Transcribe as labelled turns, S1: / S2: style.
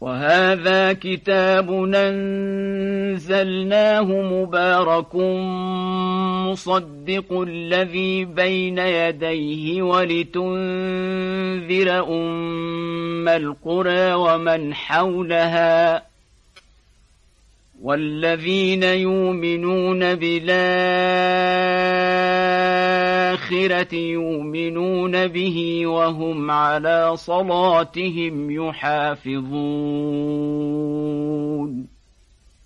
S1: وهذا كتاب انزلناه مبارك مصدق الذي بين يديه ولتنذر أم القرى ومن حولها والذين يؤمنون بالآخرة يؤمنون به وهم على صلاتهم يحافظون.